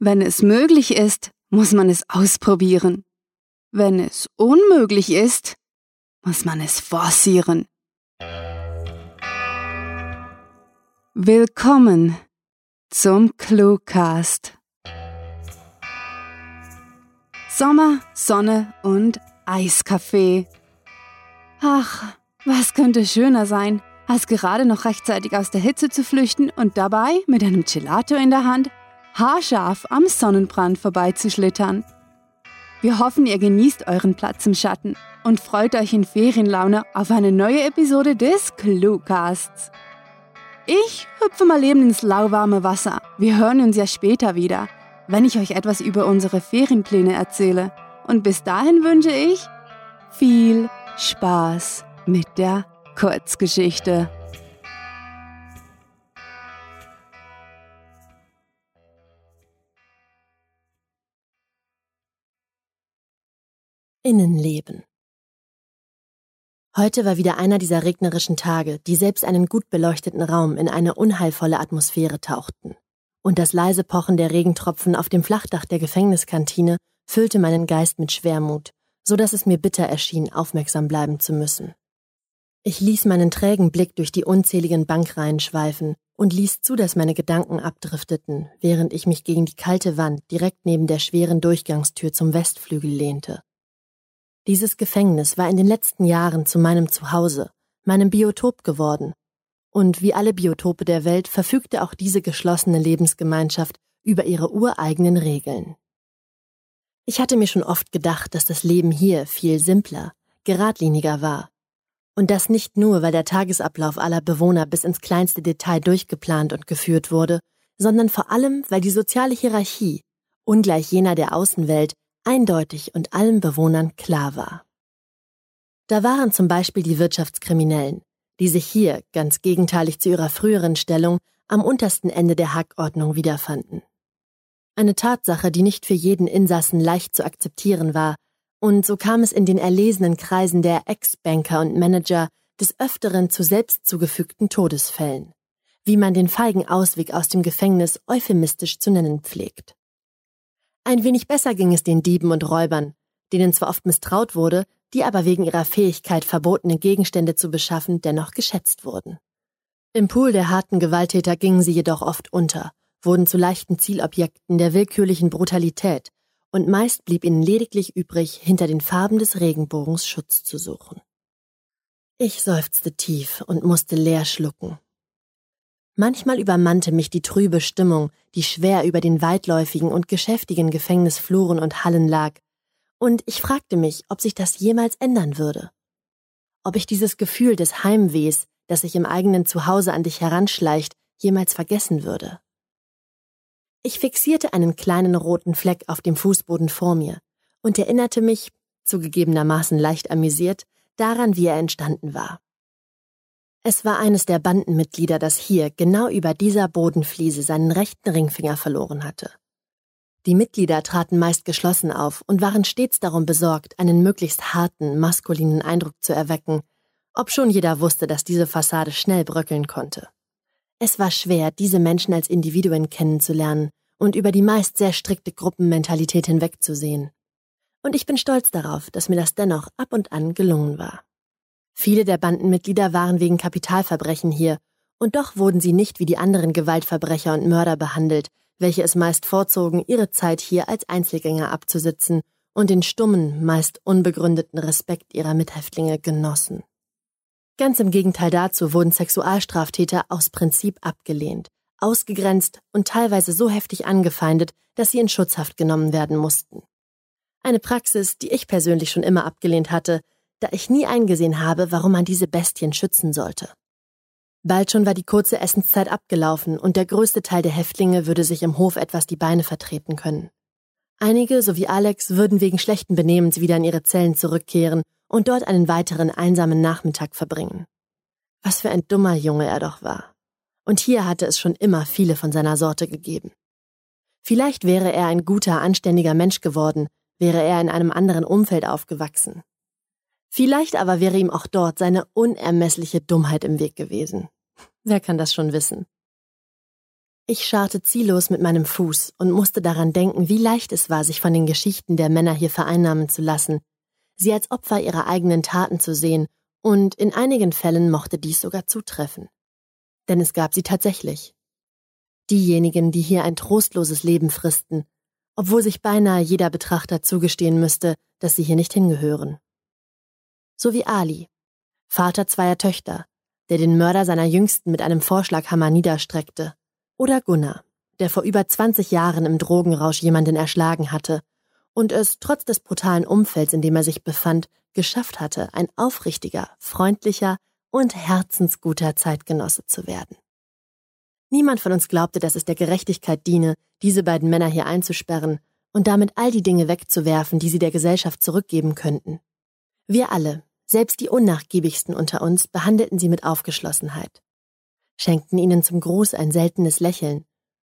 Wenn es möglich ist, muss man es ausprobieren. Wenn es unmöglich ist, muss man es forcieren. Willkommen zum Cluecast. Sommer, Sonne und Eiskaffee. Ach, was könnte schöner sein, als gerade noch rechtzeitig aus der Hitze zu flüchten und dabei mit einem Gelato in der Hand haarscharf am Sonnenbrand vorbeizuschlittern. Wir hoffen, ihr genießt euren Platz im Schatten und freut euch in Ferienlaune auf eine neue Episode des Cluecasts. Ich hüpfe mal eben ins lauwarme Wasser. Wir hören uns ja später wieder, wenn ich euch etwas über unsere Ferienpläne erzähle. Und bis dahin wünsche ich viel Spaß mit der Kurzgeschichte. Innenleben. Heute war wieder einer dieser regnerischen Tage, die selbst einen gut beleuchteten Raum in eine unheilvolle Atmosphäre tauchten. Und das leise Pochen der Regentropfen auf dem Flachdach der Gefängniskantine füllte meinen Geist mit Schwermut, so dass es mir bitter erschien, aufmerksam bleiben zu müssen. Ich ließ meinen trägen Blick durch die unzähligen Bankreihen schweifen und ließ zu, dass meine Gedanken abdrifteten, während ich mich gegen die kalte Wand direkt neben der schweren Durchgangstür zum Westflügel lehnte. Dieses Gefängnis war in den letzten Jahren zu meinem Zuhause, meinem Biotop geworden. Und wie alle Biotope der Welt verfügte auch diese geschlossene Lebensgemeinschaft über ihre ureigenen Regeln. Ich hatte mir schon oft gedacht, dass das Leben hier viel simpler, geradliniger war. Und das nicht nur, weil der Tagesablauf aller Bewohner bis ins kleinste Detail durchgeplant und geführt wurde, sondern vor allem, weil die soziale Hierarchie, ungleich jener der Außenwelt, eindeutig und allen Bewohnern klar war. Da waren zum Beispiel die Wirtschaftskriminellen, die sich hier, ganz gegenteilig zu ihrer früheren Stellung, am untersten Ende der Hackordnung wiederfanden. Eine Tatsache, die nicht für jeden Insassen leicht zu akzeptieren war, und so kam es in den erlesenen Kreisen der Ex-Banker und Manager des Öfteren zu selbst zugefügten Todesfällen, wie man den feigen Ausweg aus dem Gefängnis euphemistisch zu nennen pflegt. Ein wenig besser ging es den Dieben und Räubern, denen zwar oft misstraut wurde, die aber wegen ihrer Fähigkeit, verbotene Gegenstände zu beschaffen, dennoch geschätzt wurden. Im Pool der harten Gewalttäter gingen sie jedoch oft unter, wurden zu leichten Zielobjekten der willkürlichen Brutalität, und meist blieb ihnen lediglich übrig, hinter den Farben des Regenbogens Schutz zu suchen. Ich seufzte tief und musste leer schlucken. Manchmal übermannte mich die trübe Stimmung, die schwer über den weitläufigen und geschäftigen Gefängnisfluren und Hallen lag, und ich fragte mich, ob sich das jemals ändern würde. Ob ich dieses Gefühl des Heimwehs, das sich im eigenen Zuhause an dich heranschleicht, jemals vergessen würde. Ich fixierte einen kleinen roten Fleck auf dem Fußboden vor mir und erinnerte mich, zugegebenermaßen leicht amüsiert, daran, wie er entstanden war. Es war eines der Bandenmitglieder, das hier, genau über dieser Bodenfliese, seinen rechten Ringfinger verloren hatte. Die Mitglieder traten meist geschlossen auf und waren stets darum besorgt, einen möglichst harten, maskulinen Eindruck zu erwecken, obschon jeder wusste, dass diese Fassade schnell bröckeln konnte. Es war schwer, diese Menschen als Individuen kennenzulernen und über die meist sehr strikte Gruppenmentalität hinwegzusehen. Und ich bin stolz darauf, dass mir das dennoch ab und an gelungen war. Viele der Bandenmitglieder waren wegen Kapitalverbrechen hier, und doch wurden sie nicht wie die anderen Gewaltverbrecher und Mörder behandelt, welche es meist vorzogen, ihre Zeit hier als Einzelgänger abzusitzen und den stummen, meist unbegründeten Respekt ihrer Mithäftlinge genossen. Ganz im Gegenteil dazu wurden Sexualstraftäter aus Prinzip abgelehnt, ausgegrenzt und teilweise so heftig angefeindet, dass sie in Schutzhaft genommen werden mussten. Eine Praxis, die ich persönlich schon immer abgelehnt hatte, da ich nie eingesehen habe, warum man diese Bestien schützen sollte. Bald schon war die kurze Essenszeit abgelaufen und der größte Teil der Häftlinge würde sich im Hof etwas die Beine vertreten können. Einige, so wie Alex, würden wegen schlechten Benehmens wieder in ihre Zellen zurückkehren und dort einen weiteren einsamen Nachmittag verbringen. Was für ein dummer Junge er doch war. Und hier hatte es schon immer viele von seiner Sorte gegeben. Vielleicht wäre er ein guter, anständiger Mensch geworden, wäre er in einem anderen Umfeld aufgewachsen. Vielleicht aber wäre ihm auch dort seine unermessliche Dummheit im Weg gewesen. Wer kann das schon wissen? Ich scharrte ziellos mit meinem Fuß und musste daran denken, wie leicht es war, sich von den Geschichten der Männer hier vereinnahmen zu lassen, sie als Opfer ihrer eigenen Taten zu sehen, und in einigen Fällen mochte dies sogar zutreffen. Denn es gab sie tatsächlich. Diejenigen, die hier ein trostloses Leben fristen, obwohl sich beinahe jeder Betrachter zugestehen müsste, dass sie hier nicht hingehören. So wie Ali, Vater zweier Töchter, der den Mörder seiner Jüngsten mit einem Vorschlaghammer niederstreckte, oder Gunnar, der vor über 20 Jahren im Drogenrausch jemanden erschlagen hatte und es trotz des brutalen Umfelds, in dem er sich befand, geschafft hatte, ein aufrichtiger, freundlicher und herzensguter Zeitgenosse zu werden. Niemand von uns glaubte, dass es der Gerechtigkeit diene, diese beiden Männer hier einzusperren und damit all die Dinge wegzuwerfen, die sie der Gesellschaft zurückgeben könnten. Wir alle, selbst die Unnachgiebigsten unter uns, behandelten sie mit Aufgeschlossenheit, schenkten ihnen zum Gruß ein seltenes Lächeln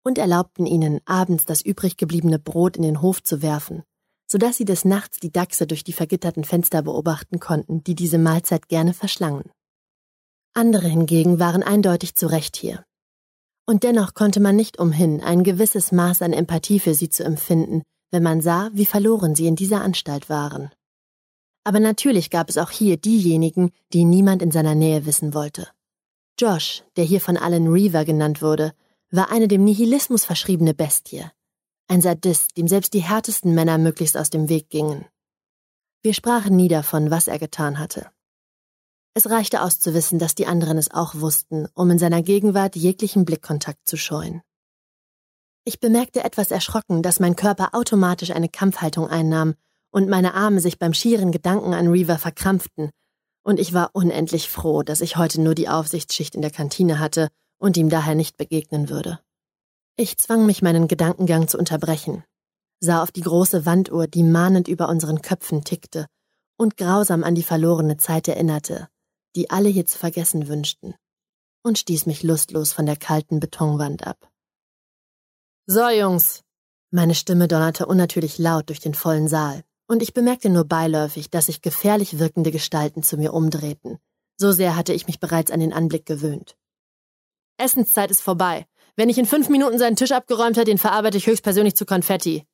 und erlaubten ihnen, abends das übrig gebliebene Brot in den Hof zu werfen, so dass sie des Nachts die Dachse durch die vergitterten Fenster beobachten konnten, die diese Mahlzeit gerne verschlangen. Andere hingegen waren eindeutig zu Recht hier. Und dennoch konnte man nicht umhin, ein gewisses Maß an Empathie für sie zu empfinden, wenn man sah, wie verloren sie in dieser Anstalt waren. Aber natürlich gab es auch hier diejenigen, die niemand in seiner Nähe wissen wollte. Josh, der hier von Alan Reaver genannt wurde, war eine dem Nihilismus verschriebene Bestie. Ein Sadist, dem selbst die härtesten Männer möglichst aus dem Weg gingen. Wir sprachen nie davon, was er getan hatte. Es reichte aus zu wissen, dass die anderen es auch wussten, um in seiner Gegenwart jeglichen Blickkontakt zu scheuen. Ich bemerkte etwas erschrocken, dass mein Körper automatisch eine Kampfhaltung einnahm und meine Arme sich beim schieren Gedanken an Reaver verkrampften, und ich war unendlich froh, dass ich heute nur die Aufsichtsschicht in der Kantine hatte und ihm daher nicht begegnen würde. Ich zwang mich, meinen Gedankengang zu unterbrechen, sah auf die große Wanduhr, die mahnend über unseren Köpfen tickte und grausam an die verlorene Zeit erinnerte, die alle hier zu vergessen wünschten, und stieß mich lustlos von der kalten Betonwand ab. So, Jungs! Meine Stimme donnerte unnatürlich laut durch den vollen Saal, und ich bemerkte nur beiläufig, dass sich gefährlich wirkende Gestalten zu mir umdrehten. So sehr hatte ich mich bereits an den Anblick gewöhnt. Essenszeit ist vorbei. Wenn ich in fünf Minuten seinen Tisch abgeräumt hat, den verarbeite ich höchstpersönlich zu Konfetti.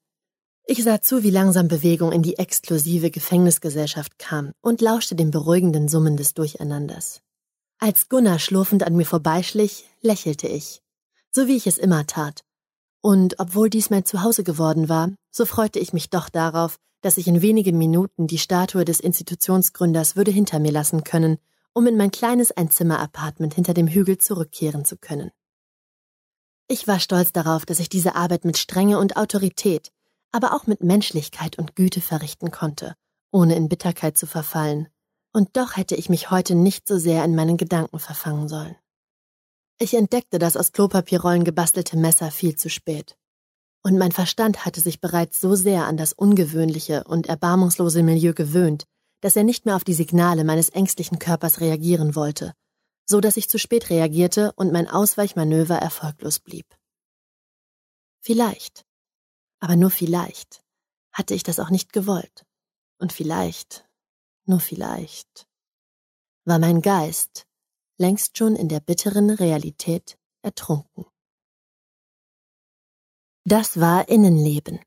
Ich sah zu, wie langsam Bewegung in die exklusive Gefängnisgesellschaft kam und lauschte dem beruhigenden Summen des Durcheinanders. Als Gunnar schlurfend an mir vorbeischlich, lächelte ich, so wie ich es immer tat. Und obwohl dies mein Zuhause geworden war, so freute ich mich doch darauf, dass ich in wenigen Minuten die Statue des Institutionsgründers würde hinter mir lassen können um in mein kleines Einzimmer-Apartment hinter dem Hügel zurückkehren zu können. Ich war stolz darauf, dass ich diese Arbeit mit Strenge und Autorität, aber auch mit Menschlichkeit und Güte verrichten konnte, ohne in Bitterkeit zu verfallen. Und doch hätte ich mich heute nicht so sehr in meinen Gedanken verfangen sollen. Ich entdeckte das aus Klopapierrollen gebastelte Messer viel zu spät. Und mein Verstand hatte sich bereits so sehr an das ungewöhnliche und erbarmungslose Milieu gewöhnt, dass er nicht mehr auf die Signale meines ängstlichen Körpers reagieren wollte, so dass ich zu spät reagierte und mein Ausweichmanöver erfolglos blieb. Vielleicht, aber nur vielleicht, hatte ich das auch nicht gewollt. Und vielleicht, nur vielleicht, war mein Geist längst schon in der bitteren Realität ertrunken. Das war Innenleben,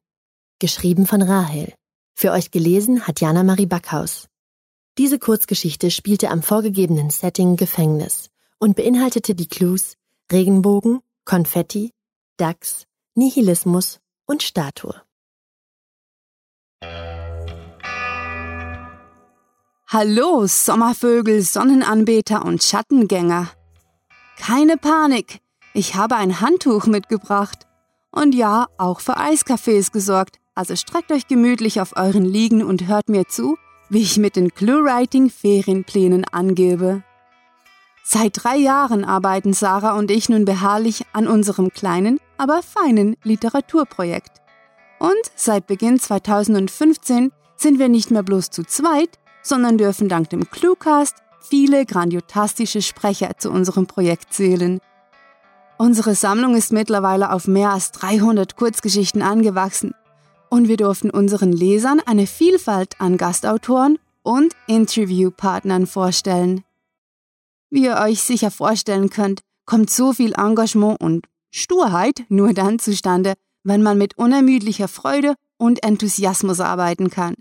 geschrieben von Rahel, für euch gelesen hat Jana Marie Backhaus. Diese Kurzgeschichte spielte am vorgegebenen Setting Gefängnis und beinhaltete die Clues Regenbogen, Konfetti, Dachs, Nihilismus und Statue. Hallo, Sommervögel, Sonnenanbeter und Schattengänger. Keine Panik, ich habe ein Handtuch mitgebracht. Und ja, auch für Eiskaffees gesorgt, also streckt euch gemütlich auf euren Liegen und hört mir zu, wie ich mit den Clue-Writing-Ferienplänen angebe. Seit drei Jahren arbeiten Sarah und ich nun beharrlich an unserem kleinen, aber feinen Literaturprojekt. Und seit Beginn 2015 sind wir nicht mehr bloß zu zweit, sondern dürfen dank dem Cluecast viele grandiotastische Sprecher zu unserem Projekt zählen. Unsere Sammlung ist mittlerweile auf mehr als 300 Kurzgeschichten angewachsen und wir durften unseren Lesern eine Vielfalt an Gastautoren und Interviewpartnern vorstellen. Wie ihr euch sicher vorstellen könnt, kommt so viel Engagement und Sturheit nur dann zustande, wenn man mit unermüdlicher Freude und Enthusiasmus arbeiten kann.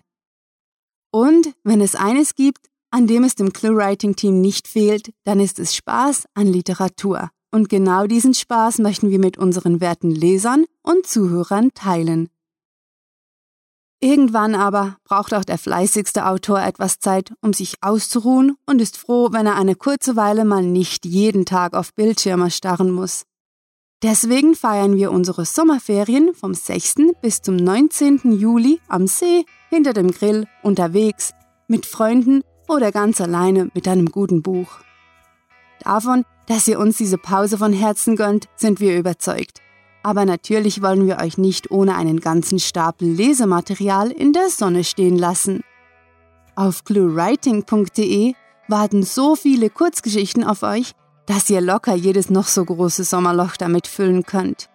Und wenn es eines gibt, an dem es dem Clue-Writing-Team nicht fehlt, dann ist es Spaß an Literatur. Und genau diesen Spaß möchten wir mit unseren werten Lesern und Zuhörern teilen. Irgendwann aber braucht auch der fleißigste Autor etwas Zeit, um sich auszuruhen und ist froh, wenn er eine kurze Weile mal nicht jeden Tag auf Bildschirme starren muss. Deswegen feiern wir unsere Sommerferien vom 6. bis zum 19. Juli am See, hinter dem Grill, unterwegs, mit Freunden oder ganz alleine mit einem guten Buch. Davon, dass ihr uns diese Pause von Herzen gönnt, sind wir überzeugt. Aber natürlich wollen wir euch nicht ohne einen ganzen Stapel Lesematerial in der Sonne stehen lassen. Auf cluewriting.de warten so viele Kurzgeschichten auf euch, dass ihr locker jedes noch so große Sommerloch damit füllen könnt.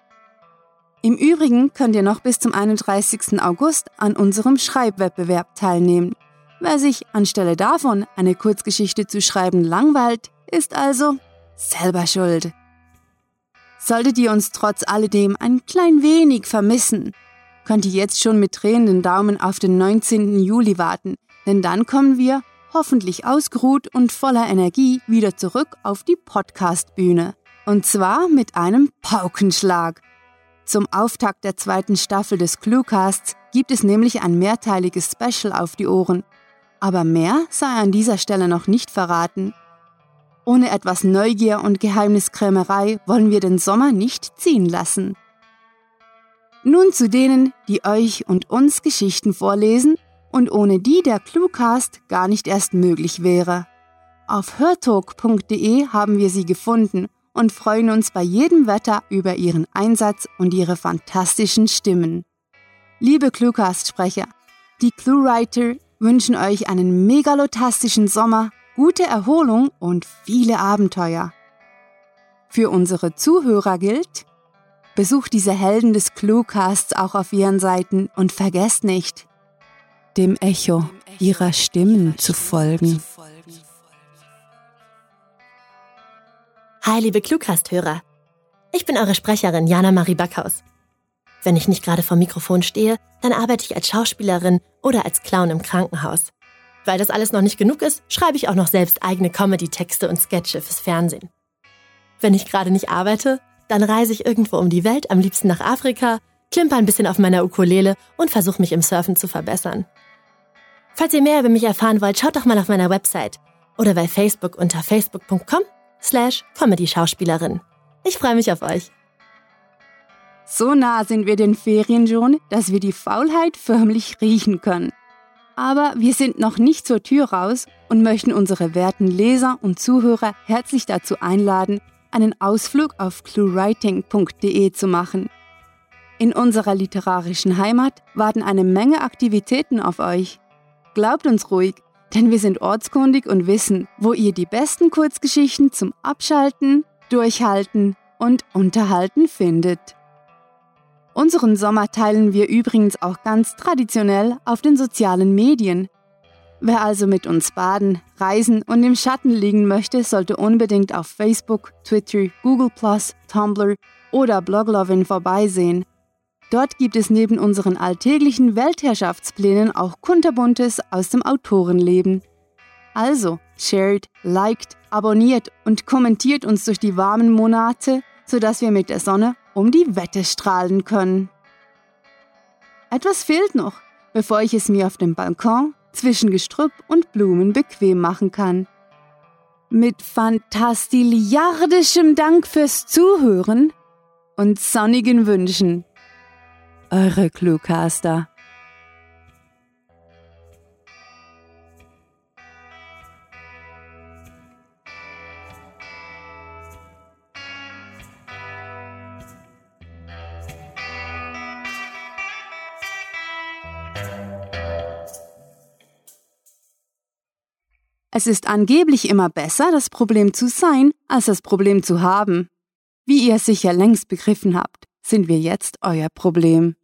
Im Übrigen könnt ihr noch bis zum 31. August an unserem Schreibwettbewerb teilnehmen. Wer sich anstelle davon eine Kurzgeschichte zu schreiben langweilt, ist also selber schuld. Solltet ihr uns trotz alledem ein klein wenig vermissen, könnt ihr jetzt schon mit drehenden Daumen auf den 19. Juli warten, denn dann kommen wir, hoffentlich ausgeruht und voller Energie, wieder zurück auf die Podcast-Bühne. Und zwar mit einem Paukenschlag. Zum Auftakt der zweiten Staffel des Cluecasts gibt es nämlich ein mehrteiliges Special auf die Ohren. Aber mehr sei an dieser Stelle noch nicht verraten. Ohne etwas Neugier und Geheimniskrämerei wollen wir den Sommer nicht ziehen lassen. Nun zu denen, die euch und uns Geschichten vorlesen und ohne die der Cluecast gar nicht erst möglich wäre. Auf hörtalk.de haben wir sie gefunden und freuen uns bei jedem Wetter über ihren Einsatz und ihre fantastischen Stimmen. Liebe Cluecast-Sprecher, die Cluewriter wünschen euch einen megalotastischen Sommer gute Erholung und viele Abenteuer. Für unsere Zuhörer gilt, besucht diese Helden des Cluecasts auch auf ihren Seiten und vergesst nicht, dem Echo ihrer Stimmen zu folgen. Hi, liebe Cluecast-Hörer. Ich bin eure Sprecherin Jana Marie Backhaus. Wenn ich nicht gerade vor Mikrofon stehe, dann arbeite ich als Schauspielerin oder als Clown im Krankenhaus. Weil das alles noch nicht genug ist, schreibe ich auch noch selbst eigene Comedy-Texte und Sketche fürs Fernsehen. Wenn ich gerade nicht arbeite, dann reise ich irgendwo um die Welt, am liebsten nach Afrika, klimper ein bisschen auf meiner Ukulele und versuche mich im Surfen zu verbessern. Falls ihr mehr über mich erfahren wollt, schaut doch mal auf meiner Website oder bei Facebook unter facebook.com slash Comedy-Schauspielerin. Ich freue mich auf euch. So nah sind wir den Ferien schon, dass wir die Faulheit förmlich riechen können. Aber wir sind noch nicht zur Tür raus und möchten unsere werten Leser und Zuhörer herzlich dazu einladen, einen Ausflug auf cluewriting.de zu machen. In unserer literarischen Heimat warten eine Menge Aktivitäten auf euch. Glaubt uns ruhig, denn wir sind ortskundig und wissen, wo ihr die besten Kurzgeschichten zum Abschalten, Durchhalten und Unterhalten findet. Unseren Sommer teilen wir übrigens auch ganz traditionell auf den sozialen Medien. Wer also mit uns baden, reisen und im Schatten liegen möchte, sollte unbedingt auf Facebook, Twitter, Google Tumblr oder Bloglovin vorbeisehen. Dort gibt es neben unseren alltäglichen Weltherrschaftsplänen auch Kunterbuntes aus dem Autorenleben. Also, shared, liked, abonniert und kommentiert uns durch die warmen Monate, sodass wir mit der Sonne um die Wette strahlen können. Etwas fehlt noch, bevor ich es mir auf dem Balkon zwischen Gestrüpp und Blumen bequem machen kann. Mit fantastiliardischem Dank fürs Zuhören und sonnigen Wünschen. Eure Cluecaster. Es ist angeblich immer besser, das Problem zu sein, als das Problem zu haben. Wie ihr sicher längst begriffen habt, sind wir jetzt euer Problem.